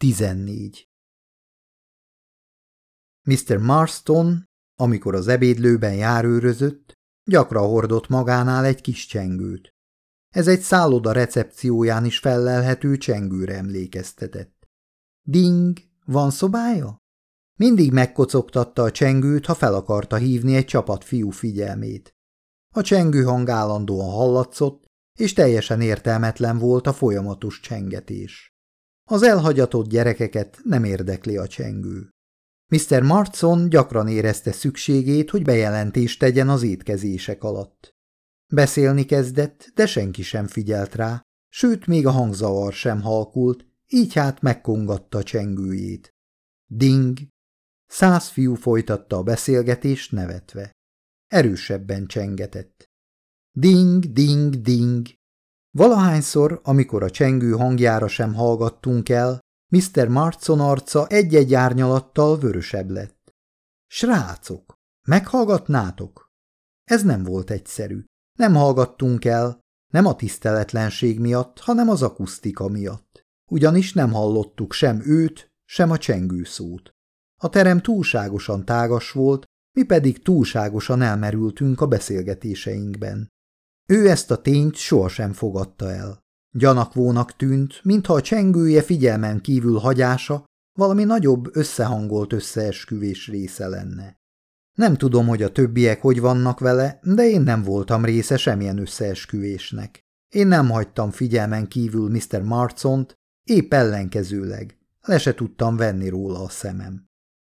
14. Mr. Marston, amikor az ebédlőben járőrözött, gyakran hordott magánál egy kis csengőt. Ez egy szálloda recepcióján is fellelhető csengőre emlékeztetett. Ding, van szobája? Mindig megkocogtatta a csengőt, ha fel akarta hívni egy csapat fiú figyelmét. A csengő hang állandóan hallatszott, és teljesen értelmetlen volt a folyamatos csengetés. Az elhagyatott gyerekeket nem érdekli a csengő. Mr. Martson gyakran érezte szükségét, hogy bejelentést tegyen az étkezések alatt. Beszélni kezdett, de senki sem figyelt rá, sőt, még a hangzavar sem halkult, így hát megkongatta a csengőjét. Ding! Száz fiú folytatta a beszélgetést nevetve. Erősebben csengetett. Ding, ding, ding! Valahányszor, amikor a csengő hangjára sem hallgattunk el, Mr. Martson arca egy-egy árnyalattal vörösebb lett. Srácok, meghallgatnátok? Ez nem volt egyszerű. Nem hallgattunk el, nem a tiszteletlenség miatt, hanem az akusztika miatt. Ugyanis nem hallottuk sem őt, sem a csengő szót. A terem túlságosan tágas volt, mi pedig túlságosan elmerültünk a beszélgetéseinkben. Ő ezt a tényt sohasem fogadta el. Gyanakvónak tűnt, mintha a csengője figyelmen kívül hagyása valami nagyobb összehangolt összeesküvés része lenne. Nem tudom, hogy a többiek hogy vannak vele, de én nem voltam része semmilyen összeesküvésnek. Én nem hagytam figyelmen kívül Mr. Marcont, épp ellenkezőleg. Le se tudtam venni róla a szemem.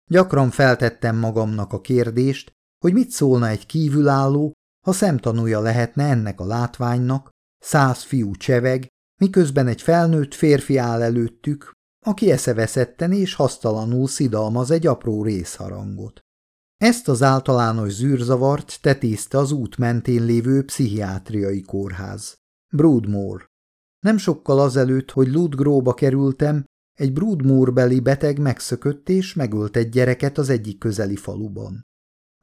Gyakran feltettem magamnak a kérdést, hogy mit szólna egy kívülálló, ha szemtanúja lehetne ennek a látványnak, száz fiú cseveg, miközben egy felnőtt férfi áll előttük, aki eszeveszetten és hasztalanul szidalmaz egy apró részharangot. Ezt az általános zűrzavart tetézte az út mentén lévő pszichiátriai kórház. Broodmore. Nem sokkal azelőtt, hogy Ludgróba kerültem, egy Broodmoor-beli beteg megszökött és megölt egy gyereket az egyik közeli faluban.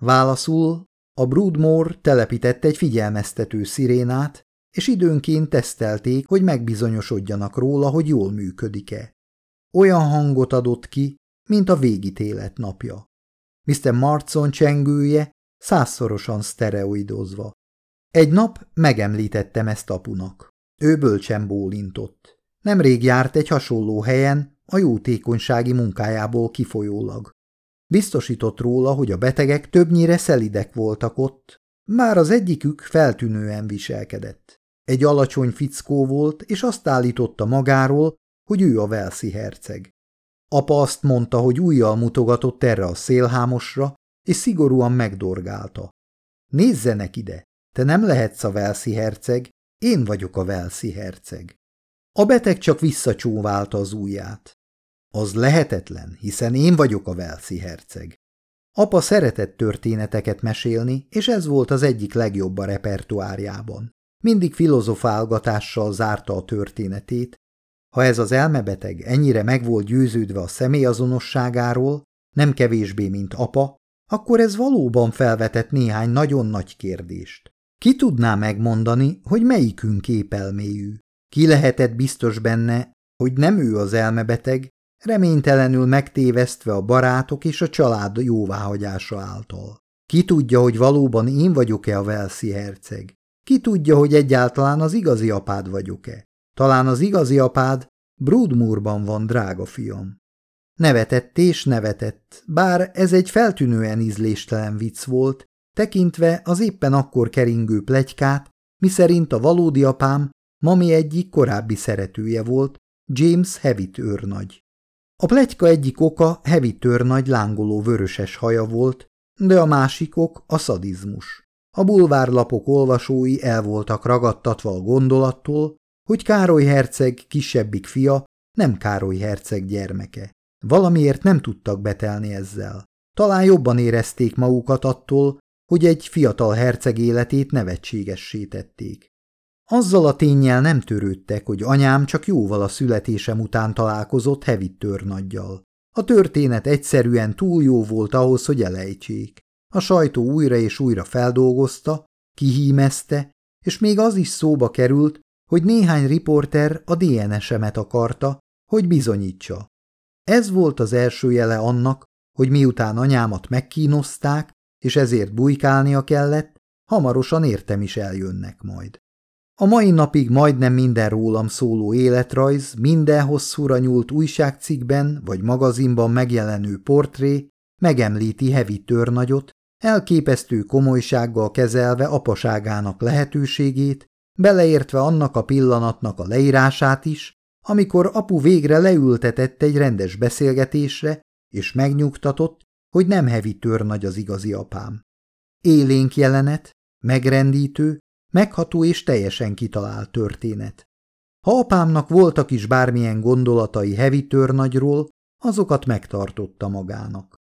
Válaszul a Broodmore telepített egy figyelmeztető szirénát, és időnként tesztelték, hogy megbizonyosodjanak róla, hogy jól működik-e. Olyan hangot adott ki, mint a végítélet napja. Mr. Martson csengője százszorosan sztereoidozva. Egy nap megemlítettem ezt apunak. Ő bölcsen bólintott. Nemrég járt egy hasonló helyen, a jótékonysági munkájából kifolyólag. Biztosított róla, hogy a betegek többnyire szelidek voltak ott, már az egyikük feltűnően viselkedett. Egy alacsony fickó volt, és azt állította magáról, hogy ő a Velszi herceg. Apa azt mondta, hogy újjal mutogatott erre a szélhámosra, és szigorúan megdorgálta. Nézzenek ide, te nem lehetsz a Velszi herceg, én vagyok a Velszi herceg. A beteg csak visszacsóválta az ujját. Az lehetetlen, hiszen én vagyok a Velszi herceg. Apa szeretett történeteket mesélni, és ez volt az egyik legjobb a repertoárjában. Mindig filozofálgatással zárta a történetét. Ha ez az elmebeteg ennyire meg volt győződve a személyazonosságáról, nem kevésbé, mint apa, akkor ez valóban felvetett néhány nagyon nagy kérdést. Ki tudná megmondani, hogy melyikünk képelméjű? Ki lehetett biztos benne, hogy nem ő az elmebeteg, reménytelenül megtévesztve a barátok és a család jóváhagyása által? Ki tudja, hogy valóban én vagyok-e a Velszi herceg? Ki tudja, hogy egyáltalán az igazi apád vagyok-e? Talán az igazi apád Broodmoorban van, drága fiam. Nevetett és nevetett, bár ez egy feltűnően ízléstelen vicc volt, tekintve az éppen akkor keringő plegykát, miszerint a valódi apám mami egyik korábbi szeretője volt, James Hewitt őrnagy. A plegyka egyik oka Hewitt őrnagy lángoló vöröses haja volt, de a másik ok a szadizmus. A bulvárlapok olvasói el voltak ragadtatva a gondolattól, hogy Károly herceg kisebbik fia nem Károly herceg gyermeke. Valamiért nem tudtak betelni ezzel. Talán jobban érezték magukat attól, hogy egy fiatal herceg életét nevetségessé tették. Azzal a tényel nem törődtek, hogy anyám csak jóval a születésem után találkozott hevittőrnaggyal. A történet egyszerűen túl jó volt ahhoz, hogy elejtsék. A sajtó újra és újra feldolgozta, kihímezte, és még az is szóba került, hogy néhány riporter a DNS-emet akarta, hogy bizonyítsa. Ez volt az első jele annak, hogy miután anyámat megkínozták, és ezért bujkálnia kellett, hamarosan értem is eljönnek majd. A mai napig majdnem minden rólam szóló életrajz, minden hosszúra nyúlt újságcikkben vagy magazinban megjelenő portré megemlíti Hevi törnagyot, elképesztő komolysággal kezelve apaságának lehetőségét, beleértve annak a pillanatnak a leírását is, amikor apu végre leültetett egy rendes beszélgetésre, és megnyugtatott, hogy nem hevi törnagy az igazi apám. Élénk jelenet, megrendítő, megható és teljesen kitalált történet. Ha apámnak voltak is bármilyen gondolatai hevi törnagyról, azokat megtartotta magának.